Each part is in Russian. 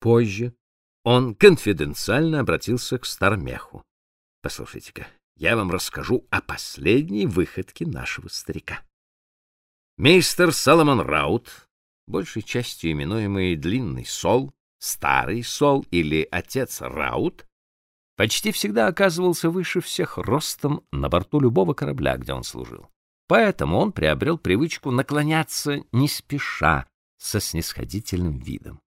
Позже он конфиденциально обратился к Стармеху. — Послушайте-ка, я вам расскажу о последней выходке нашего старика. Мистер Соломон Раут, большей частью именуемый Длинный Сол, Старый Сол или Отец Раут, почти всегда оказывался выше всех ростом на борту любого корабля, где он служил. Поэтому он приобрел привычку наклоняться не спеша, со снисходительным видом.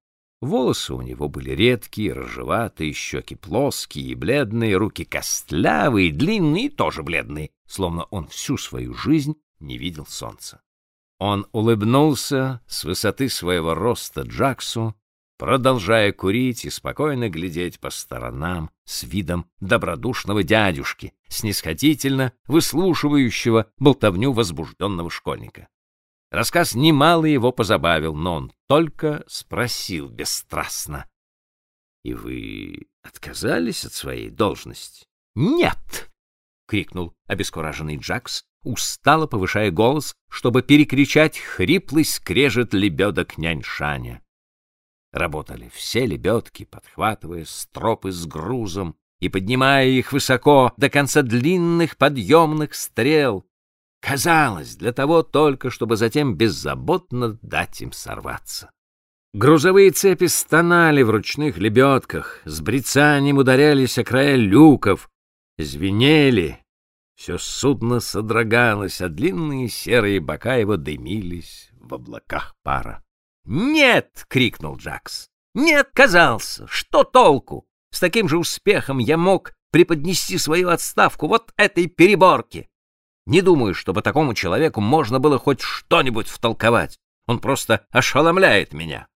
Волосы у него были редкие, рыжеватые, щеки плоские и бледные, руки костлявые, длинные тоже бледные, словно он всю свою жизнь не видел солнца. Он улыбнулся с высоты своего роста Джаксу, продолжая курить и спокойно глядеть по сторонам с видом добродушного дядюшки, снисходительно выслушивающего болтовню возбужденного школьника. Рассказ немало его позабавил, но он только спросил бесстрастно. — И вы отказались от своей должности? — Нет! — крикнул обескураженный Джакс, устало повышая голос, чтобы перекричать хриплый скрежет лебедок няньшаня. Работали все лебедки, подхватывая стропы с грузом и поднимая их высоко до конца длинных подъемных стрел. Казалось, для того только, чтобы затем беззаботно дать им сорваться. Грузовые цепи стонали в ручных лебедках, с брецанием ударялись о края люков, звенели, все судно содрогалось, а длинные серые бока его дымились в облаках пара. «Нет!» — крикнул Джакс. «Не отказался! Что толку? С таким же успехом я мог преподнести свою отставку вот этой переборке. Не думаю, чтобы такому человеку можно было хоть что-нибудь втолковать. Он просто ошеломляет меня».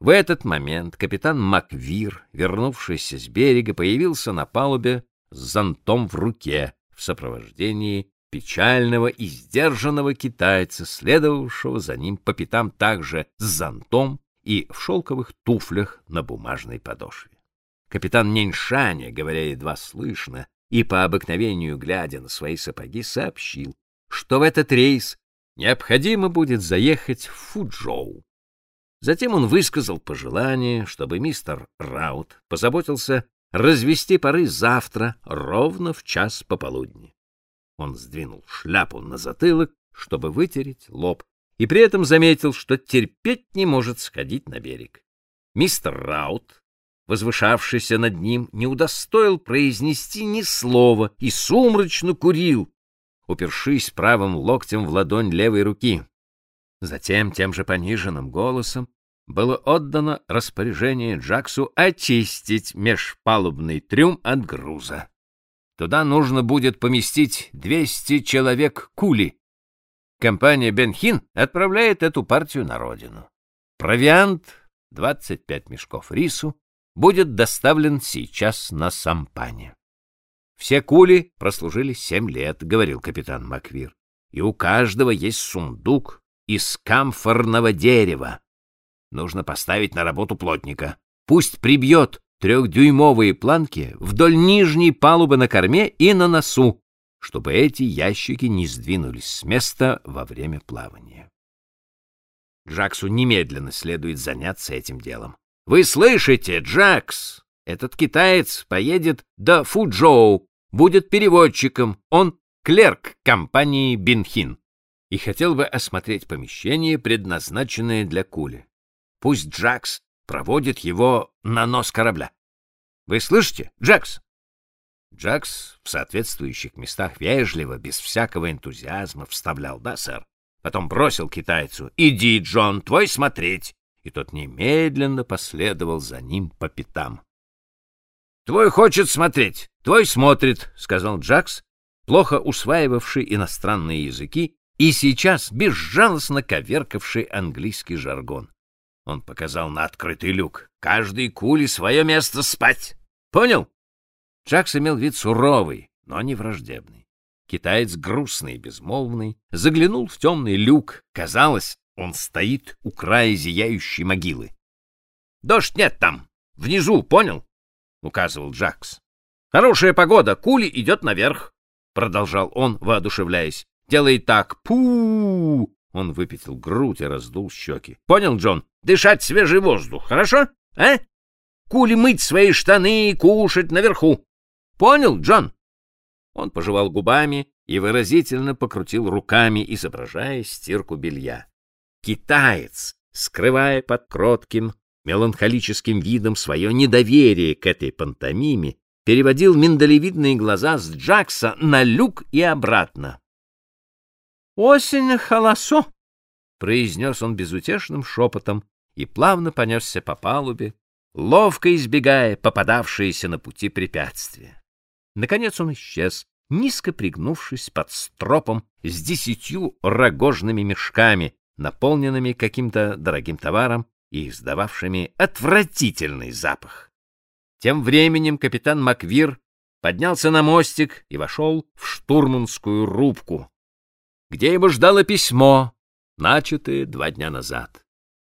В этот момент капитан Маквир, вернувшийся с берега, появился на палубе с зонтом в руке, в сопровождении печального и сдержанного китайца, следовавшего за ним по пятам также с зонтом и в шелковых туфлях на бумажной подошве. Капитан Неньшаня, говоря едва слышно и по обыкновению глядя на свои сапоги, сообщил, что в этот рейс необходимо будет заехать в Фуджоу. Затем он высказал пожелание, чтобы мистер Раут позаботился развести пары завтра ровно в час пополудни. Он сдвинул шляпу на затылок, чтобы вытереть лоб, и при этом заметил, что терпеть не может сходить на берег. Мистер Раут, возвышавшийся над ним, не удостоил произнести ни слова и сумрачно курил, упершись правым локтем в ладонь левой руки. Затем тем же пониженным голосом было отдано распоряжение Джаксу очистить межпалубный трюм от груза. Туда нужно будет поместить 200 человек кули. Компания Бенхин отправляет эту партию на родину. Провиант, 25 мешков рису, будет доставлен сейчас на сампане. Все кули прослужили семь лет, говорил капитан Маквир, и у каждого есть сундук из камфорного дерева, нужно поставить на работу плотника. Пусть прибьет трехдюймовые планки вдоль нижней палубы на корме и на носу, чтобы эти ящики не сдвинулись с места во время плавания. Джаксу немедленно следует заняться этим делом. «Вы слышите, Джакс? Этот китаец поедет до Фуджоу, будет переводчиком, он клерк компании Бинхин и хотел бы осмотреть помещение, предназначенное для кули. Пусть Джакс проводит его на нос корабля. Вы слышите, Джакс? Джакс в соответствующих местах вежливо, без всякого энтузиазма вставлял «да, сэр». Потом бросил китайцу «Иди, Джон, твой смотреть!» И тот немедленно последовал за ним по пятам. «Твой хочет смотреть, твой смотрит», — сказал Джакс, плохо усваивавший иностранные языки и сейчас безжалостно коверкавший английский жаргон. Он показал на открытый люк. Каждый кули свое место спать. Понял? Джакс имел вид суровый, но не враждебный. Китаец грустный и безмолвный заглянул в темный люк. Казалось, он стоит у края зияющей могилы. «Дождь нет там! Внизу, понял?» — указывал Джакс. «Хорошая погода, кули идет наверх!» — продолжал он, воодушевляясь. «Делай так! пу Он выпятил грудь и раздул щеки. «Понял, Джон? Дышать свежий воздух, хорошо? А? кули мыть свои штаны и кушать наверху. Понял, Джон? Он пожевал губами и выразительно покрутил руками, изображая стирку белья. Китаец, скрывая под кротким, меланхолическим видом свое недоверие к этой пантомиме, переводил миндалевидные глаза с Джакса на люк и обратно. «Осень холосо!» — произнес он безутешным шепотом и плавно понесся по палубе, ловко избегая попадавшиеся на пути препятствия. Наконец он исчез, низко пригнувшись под стропом с десятью рогожными мешками, наполненными каким-то дорогим товаром и издававшими отвратительный запах. Тем временем капитан Маквир поднялся на мостик и вошел в штурманскую рубку, где его ждало письмо, начатое два дня назад.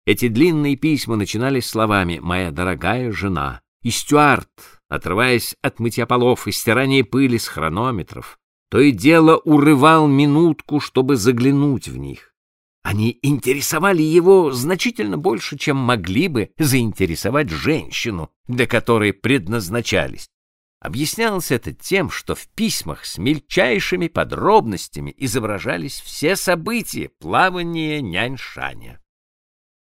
Эти длинные письма начинались словами «Моя дорогая жена», и Стюарт, отрываясь от мытья полов и стирания пыли с хронометров, то и дело урывал минутку, чтобы заглянуть в них. Они интересовали его значительно больше, чем могли бы заинтересовать женщину, для которой предназначались. Объяснялось это тем, что в письмах с мельчайшими подробностями изображались все события плавания нянь-шаня.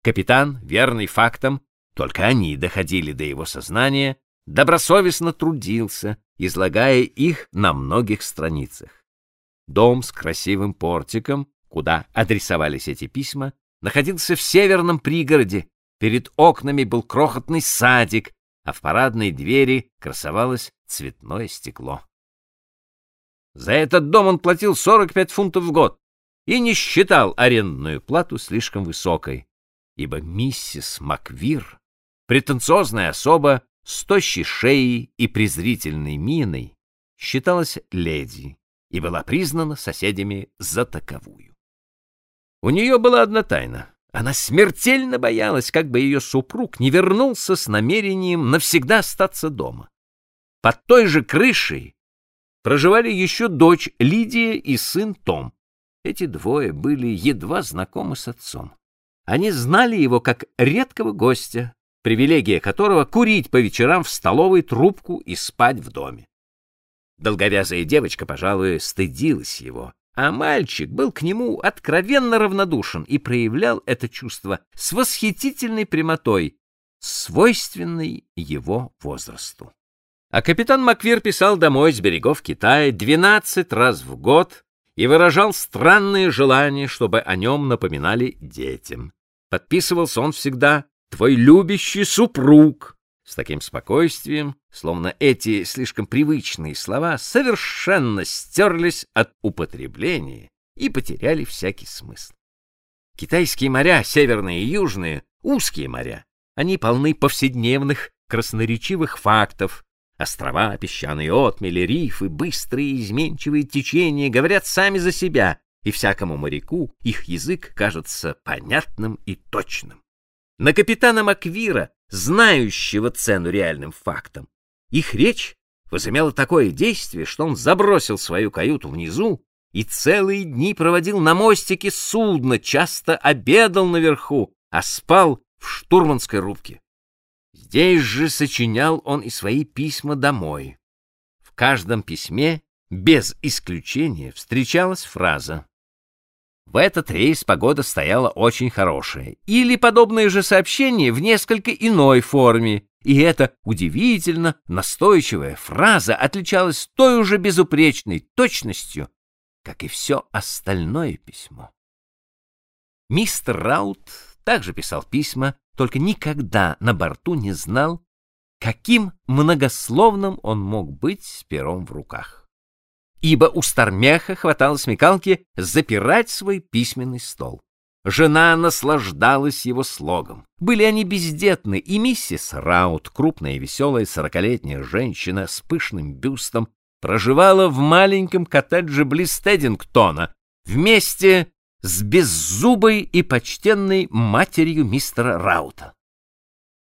Капитан, верный фактам, только они доходили до его сознания, добросовестно трудился, излагая их на многих страницах. Дом с красивым портиком, куда адресовались эти письма, находился в северном пригороде. Перед окнами был крохотный садик, а в парадной двери красовалось цветное стекло. За этот дом он платил 45 фунтов в год и не считал арендную плату слишком высокой ибо миссис Маквир, претенциозная особа с тощей шеей и презрительной миной, считалась леди и была признана соседями за таковую. У нее была одна тайна. Она смертельно боялась, как бы ее супруг не вернулся с намерением навсегда остаться дома. Под той же крышей проживали еще дочь Лидия и сын Том. Эти двое были едва знакомы с отцом. Они знали его как редкого гостя, привилегия которого — курить по вечерам в столовой трубку и спать в доме. Долговязая девочка, пожалуй, стыдилась его, а мальчик был к нему откровенно равнодушен и проявлял это чувство с восхитительной прямотой, свойственной его возрасту. А капитан Маквир писал домой с берегов Китая двенадцать раз в год и выражал странные желания, чтобы о нем напоминали детям. Подписывался он всегда «Твой любящий супруг», с таким спокойствием, словно эти слишком привычные слова совершенно стерлись от употребления и потеряли всякий смысл. Китайские моря, северные и южные, узкие моря, они полны повседневных красноречивых фактов, Острова, песчаные отмели, рифы, быстрые изменчивые течения говорят сами за себя, и всякому моряку их язык кажется понятным и точным. На капитана Маквира, знающего цену реальным фактам, их речь возымела такое действие, что он забросил свою каюту внизу и целые дни проводил на мостике судна, часто обедал наверху, а спал в штурманской рубке. Здесь же сочинял он и свои письма домой. В каждом письме, без исключения, встречалась фраза «В этот рейс погода стояла очень хорошая» или подобное же сообщение в несколько иной форме, и эта удивительно настойчивая фраза отличалась той уже безупречной точностью, как и все остальное письмо. Мистер Раут также писал письма, только никогда на борту не знал, каким многословным он мог быть с пером в руках. Ибо у Стармеха хватало смекалки запирать свой письменный стол. Жена наслаждалась его слогом. Были они бездетны, и миссис Раут, крупная и веселая сорокалетняя женщина с пышным бюстом, проживала в маленьком коттедже близ Теддингтона вместе с беззубой и почтенной матерью мистера Раута.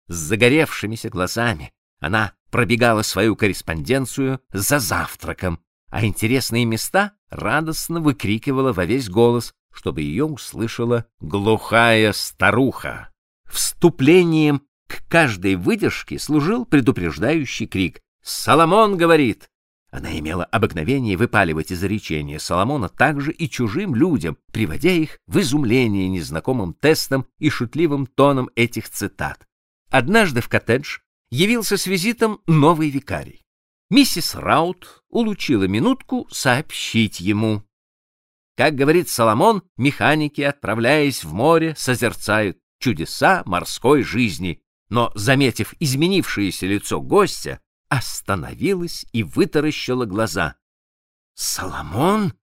С загоревшимися глазами она пробегала свою корреспонденцию за завтраком, а интересные места радостно выкрикивала во весь голос, чтобы ее услышала глухая старуха. Вступлением К каждой выдержке служил предупреждающий крик. «Соломон говорит!» Она имела обыкновение выпаливать изречения Соломона также и чужим людям, приводя их в изумление незнакомым тестом и шутливым тоном этих цитат. Однажды в коттедж явился с визитом новый викарий. Миссис Раут улучила минутку сообщить ему. Как говорит Соломон, механики, отправляясь в море, созерцают чудеса морской жизни, но, заметив изменившееся лицо гостя, остановилась и вытаращила глаза. «Соломон?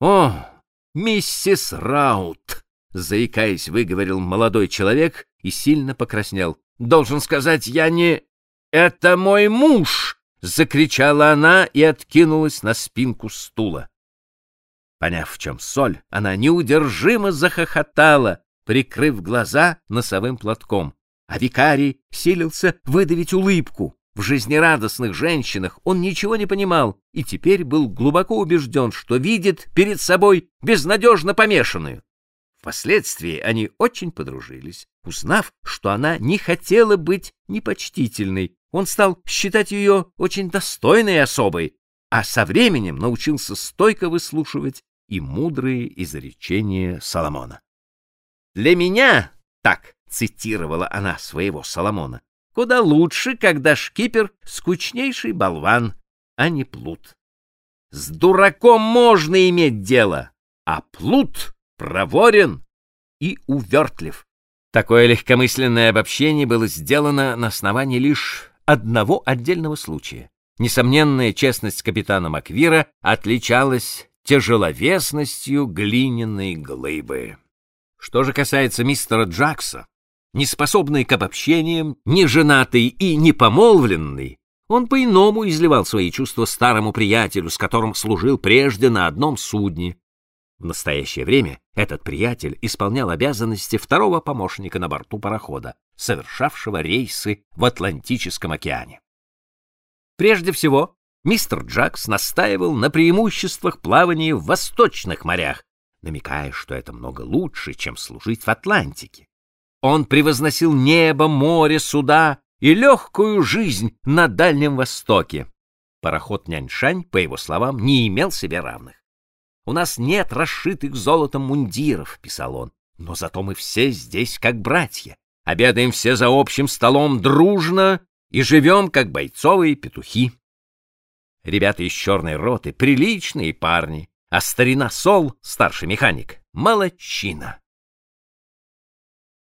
О, миссис Раут!» Заикаясь, выговорил молодой человек и сильно покраснел. «Должен сказать, я не... Это мой муж!» — закричала она и откинулась на спинку стула. Поняв, в чем соль, она неудержимо захохотала, прикрыв глаза носовым платком, а викарий силился выдавить улыбку. В жизнерадостных женщинах он ничего не понимал и теперь был глубоко убежден, что видит перед собой безнадежно помешанную. Впоследствии они очень подружились. Узнав, что она не хотела быть непочтительной, он стал считать ее очень достойной особой, а со временем научился стойко выслушивать и мудрые изречения Соломона. «Для меня, — так цитировала она своего Соломона, Куда лучше, когда шкипер — скучнейший болван, а не плут. С дураком можно иметь дело, а плут проворен и увертлив. Такое легкомысленное обобщение было сделано на основании лишь одного отдельного случая. Несомненная честность капитана Маквира отличалась тяжеловесностью глиняной глыбы. Что же касается мистера Джакса, неспособный к обобщениям, неженатый и непомолвленный, он по-иному изливал свои чувства старому приятелю, с которым служил прежде на одном судне. В настоящее время этот приятель исполнял обязанности второго помощника на борту парохода, совершавшего рейсы в Атлантическом океане. Прежде всего, мистер Джакс настаивал на преимуществах плавания в восточных морях, намекая, что это много лучше, чем служить в Атлантике. Он превозносил небо, море, суда и легкую жизнь на Дальнем Востоке. Пароход Няньшань, по его словам, не имел себе равных. «У нас нет расшитых золотом мундиров», — писал он, — «но зато мы все здесь как братья, обедаем все за общим столом дружно и живем как бойцовые петухи». Ребята из черной роты — приличные парни, а старина Сол, старший механик, — молодчина.